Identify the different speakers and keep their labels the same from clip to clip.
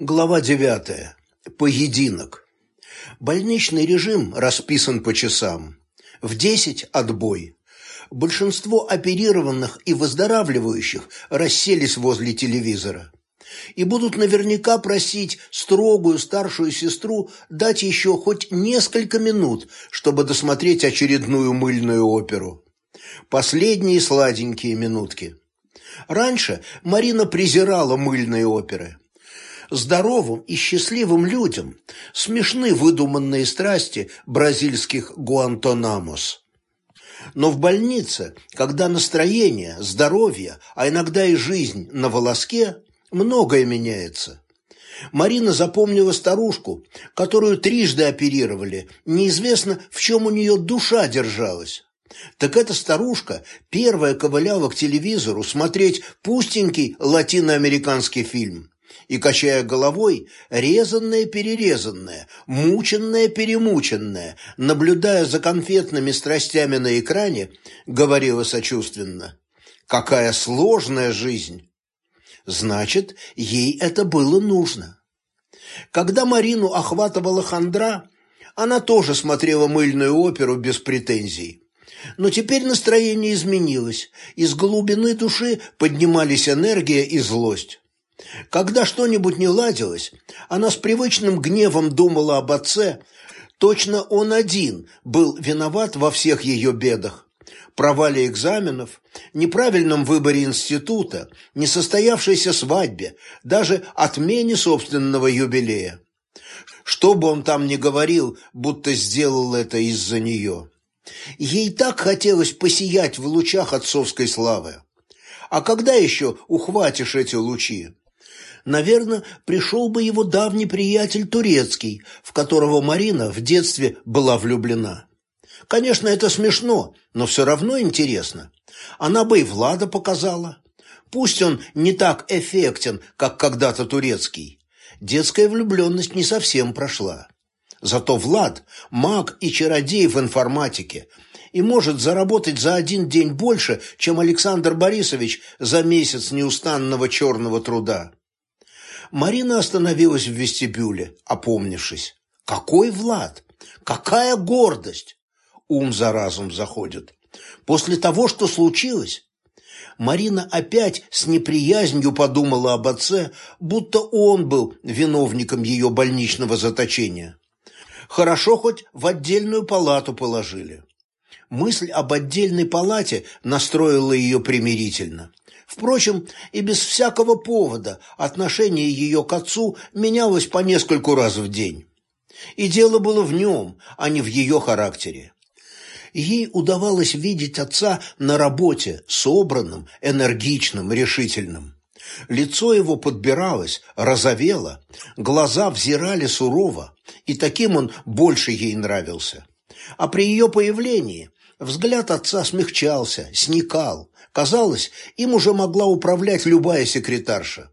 Speaker 1: Глава 9. Поединок. Больничный режим расписан по часам. В 10 – отбой. Большинство оперированных и выздоравливающих расселись возле телевизора. И будут наверняка просить строгую старшую сестру дать еще хоть несколько минут, чтобы досмотреть очередную мыльную оперу. Последние сладенькие минутки. Раньше Марина презирала мыльные оперы – здоровым и счастливым людям смешны выдуманные страсти бразильских гуантонамос. Но в больнице, когда настроение, здоровье, а иногда и жизнь на волоске, многое меняется. Марина запомнила старушку, которую трижды оперировали, неизвестно, в чем у нее душа держалась. Так эта старушка первая ковыляла к телевизору смотреть пустенький латиноамериканский фильм и, качая головой, резанная-перерезанная, мученная-перемученная, наблюдая за конфетными страстями на экране, говорила сочувственно. «Какая сложная жизнь!» Значит, ей это было нужно. Когда Марину охватывала хандра, она тоже смотрела мыльную оперу без претензий. Но теперь настроение изменилось, из глубины души поднимались энергия и злость. Когда что-нибудь не ладилось, она с привычным гневом думала об отце, точно он один был виноват во всех ее бедах. Провале экзаменов, неправильном выборе института, несостоявшейся свадьбе, даже отмене собственного юбилея. Что бы он там ни говорил, будто сделал это из-за нее. Ей так хотелось посиять в лучах отцовской славы. А когда еще ухватишь эти лучи? Наверное, пришел бы его давний приятель Турецкий, в которого Марина в детстве была влюблена. Конечно, это смешно, но все равно интересно. Она бы и Влада показала. Пусть он не так эффектен, как когда-то Турецкий. Детская влюбленность не совсем прошла. Зато Влад – маг и чародей в информатике и может заработать за один день больше, чем Александр Борисович за месяц неустанного черного труда. Марина остановилась в вестибюле, опомнившись. Какой Влад? Какая гордость! Ум за разум заходит. После того, что случилось, Марина опять с неприязнью подумала об отце, будто он был виновником ее больничного заточения. Хорошо хоть в отдельную палату положили. Мысль об отдельной палате настроила ее примирительно. Впрочем, и без всякого повода отношение ее к отцу менялось по нескольку раз в день. И дело было в нем, а не в ее характере. Ей удавалось видеть отца на работе, собранным, энергичным, решительным. Лицо его подбиралось, розовело, глаза взирали сурово, и таким он больше ей нравился. А при ее появлении взгляд отца смягчался, сникал, Казалось, им уже могла управлять любая секретарша.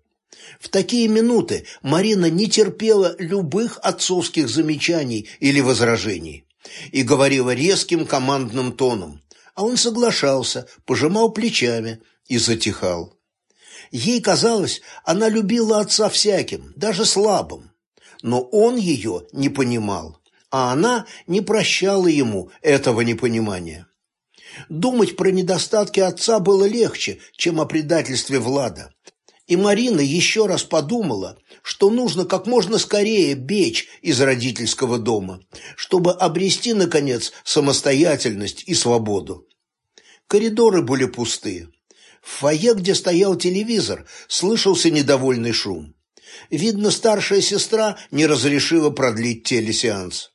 Speaker 1: В такие минуты Марина не терпела любых отцовских замечаний или возражений и говорила резким командным тоном, а он соглашался, пожимал плечами и затихал. Ей казалось, она любила отца всяким, даже слабым, но он ее не понимал, а она не прощала ему этого непонимания. Думать про недостатки отца было легче, чем о предательстве Влада. И Марина еще раз подумала, что нужно как можно скорее бечь из родительского дома, чтобы обрести, наконец, самостоятельность и свободу. Коридоры были пусты. В фойе, где стоял телевизор, слышался недовольный шум. Видно, старшая сестра не разрешила продлить телесеанс.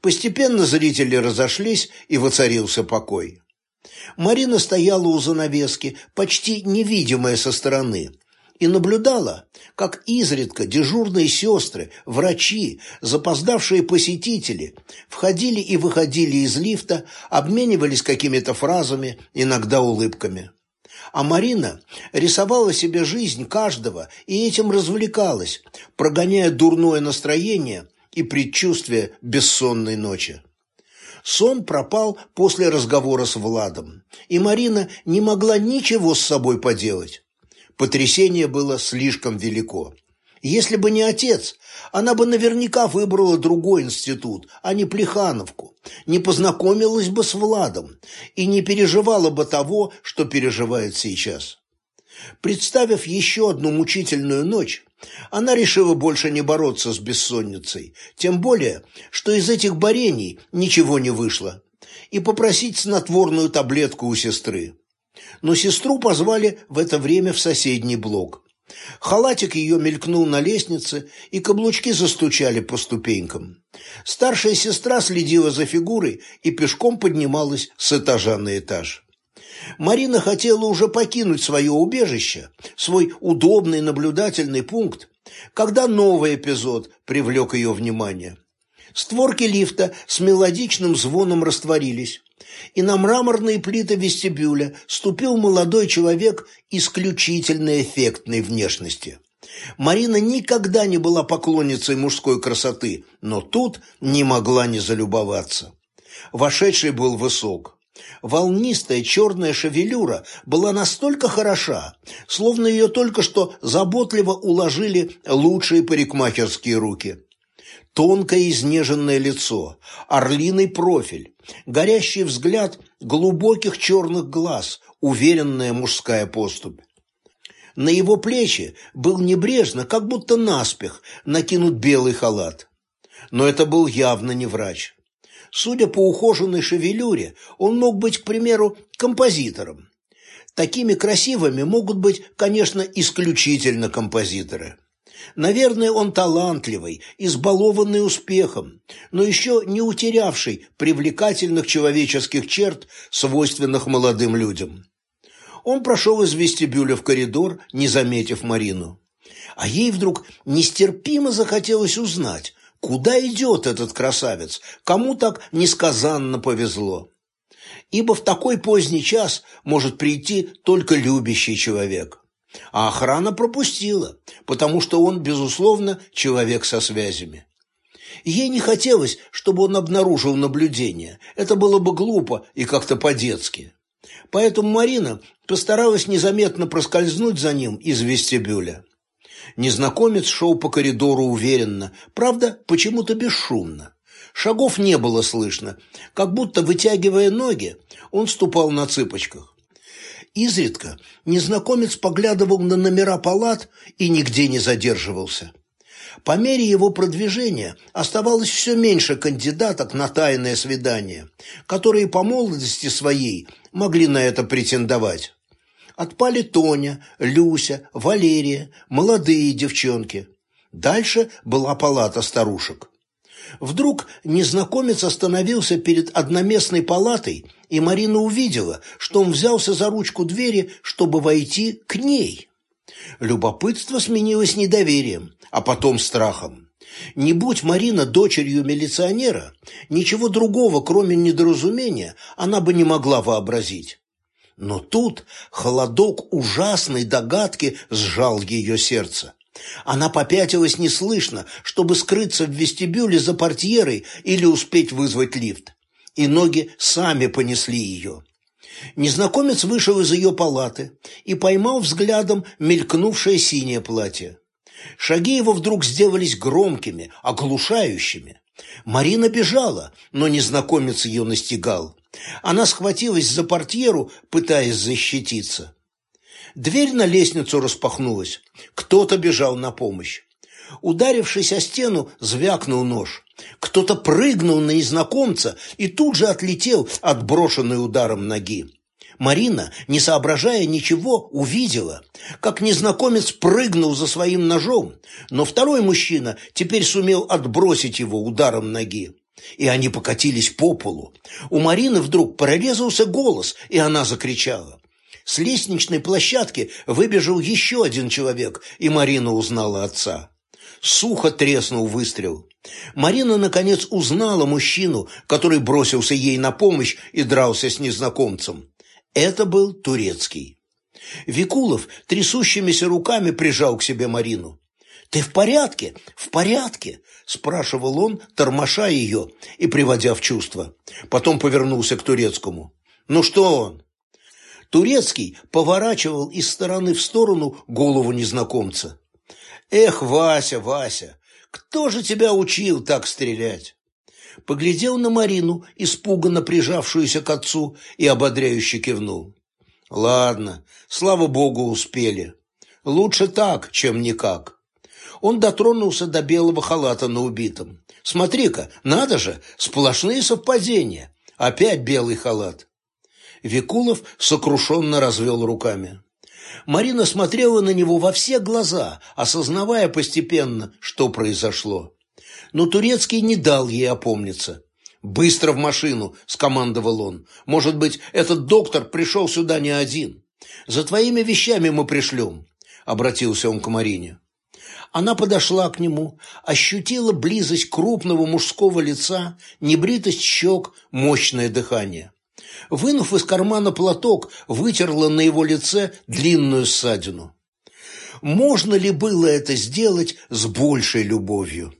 Speaker 1: Постепенно зрители разошлись, и воцарился покой. Марина стояла у занавески, почти невидимая со стороны, и наблюдала, как изредка дежурные сестры, врачи, запоздавшие посетители входили и выходили из лифта, обменивались какими-то фразами, иногда улыбками. А Марина рисовала себе жизнь каждого и этим развлекалась, прогоняя дурное настроение и предчувствие бессонной ночи. Сон пропал после разговора с Владом, и Марина не могла ничего с собой поделать. Потрясение было слишком велико. Если бы не отец, она бы наверняка выбрала другой институт, а не Плехановку, не познакомилась бы с Владом и не переживала бы того, что переживает сейчас. Представив еще одну мучительную ночь, она решила больше не бороться с бессонницей, тем более, что из этих борений ничего не вышло, и попросить снотворную таблетку у сестры. Но сестру позвали в это время в соседний блок. Халатик ее мелькнул на лестнице, и каблучки застучали по ступенькам. Старшая сестра следила за фигурой и пешком поднималась с этажа на этаж. Марина хотела уже покинуть свое убежище, свой удобный наблюдательный пункт, когда новый эпизод привлек ее внимание. Створки лифта с мелодичным звоном растворились, и на мраморные плиты вестибюля ступил молодой человек исключительно эффектной внешности. Марина никогда не была поклонницей мужской красоты, но тут не могла не залюбоваться. Вошедший был высок. Волнистая черная шевелюра была настолько хороша, словно ее только что заботливо уложили лучшие парикмахерские руки. Тонкое изнеженное лицо, орлиный профиль, горящий взгляд глубоких черных глаз, уверенная мужская поступь. На его плечи был небрежно, как будто наспех, накинут белый халат. Но это был явно не врач. Судя по ухоженной шевелюре, он мог быть, к примеру, композитором. Такими красивыми могут быть, конечно, исключительно композиторы. Наверное, он талантливый, избалованный успехом, но еще не утерявший привлекательных человеческих черт, свойственных молодым людям. Он прошел из вестибюля в коридор, не заметив Марину. А ей вдруг нестерпимо захотелось узнать, Куда идет этот красавец? Кому так несказанно повезло? Ибо в такой поздний час может прийти только любящий человек. А охрана пропустила, потому что он, безусловно, человек со связями. Ей не хотелось, чтобы он обнаружил наблюдение. Это было бы глупо и как-то по-детски. Поэтому Марина постаралась незаметно проскользнуть за ним из вестибюля. Незнакомец шел по коридору уверенно, правда, почему-то бесшумно. Шагов не было слышно, как будто, вытягивая ноги, он ступал на цыпочках. Изредка незнакомец поглядывал на номера палат и нигде не задерживался. По мере его продвижения оставалось все меньше кандидаток на тайное свидание, которые по молодости своей могли на это претендовать. Отпали Тоня, Люся, Валерия, молодые девчонки. Дальше была палата старушек. Вдруг незнакомец остановился перед одноместной палатой, и Марина увидела, что он взялся за ручку двери, чтобы войти к ней. Любопытство сменилось недоверием, а потом страхом. Не будь Марина дочерью милиционера, ничего другого, кроме недоразумения, она бы не могла вообразить. Но тут холодок ужасной догадки сжал ее сердце. Она попятилась неслышно, чтобы скрыться в вестибюле за портьерой или успеть вызвать лифт. И ноги сами понесли ее. Незнакомец вышел из ее палаты и поймал взглядом мелькнувшее синее платье. Шаги его вдруг сделались громкими, оглушающими. Марина бежала, но незнакомец ее настигал. Она схватилась за портьеру, пытаясь защититься. Дверь на лестницу распахнулась. Кто-то бежал на помощь. Ударившись о стену, звякнул нож. Кто-то прыгнул на незнакомца и тут же отлетел, отброшенный ударом ноги. Марина, не соображая ничего, увидела, как незнакомец прыгнул за своим ножом, но второй мужчина теперь сумел отбросить его ударом ноги и они покатились по полу. У Марины вдруг прорезался голос, и она закричала. С лестничной площадки выбежал еще один человек, и Марина узнала отца. Сухо треснул выстрел. Марина, наконец, узнала мужчину, который бросился ей на помощь и дрался с незнакомцем. Это был турецкий. Викулов трясущимися руками прижал к себе Марину. «Ты в порядке? В порядке?» – спрашивал он, тормоша ее и приводя в чувство. Потом повернулся к турецкому. «Ну что он?» Турецкий поворачивал из стороны в сторону голову незнакомца. Эх, Вася, Вася, кто же тебя учил так стрелять? Поглядел на Марину, испуганно прижавшуюся к отцу, и ободряюще кивнул. Ладно, слава богу, успели. Лучше так, чем никак. Он дотронулся до белого халата на убитом. Смотри-ка, надо же, сплошные совпадения. Опять белый халат. Викулов сокрушенно развел руками. Марина смотрела на него во все глаза, осознавая постепенно, что произошло. Но Турецкий не дал ей опомниться. «Быстро в машину!» – скомандовал он. «Может быть, этот доктор пришел сюда не один. За твоими вещами мы пришлем», – обратился он к Марине. Она подошла к нему, ощутила близость крупного мужского лица, небритость щек, мощное дыхание. Вынув из кармана платок, вытерла на его лице длинную ссадину. Можно ли было это сделать с большей любовью?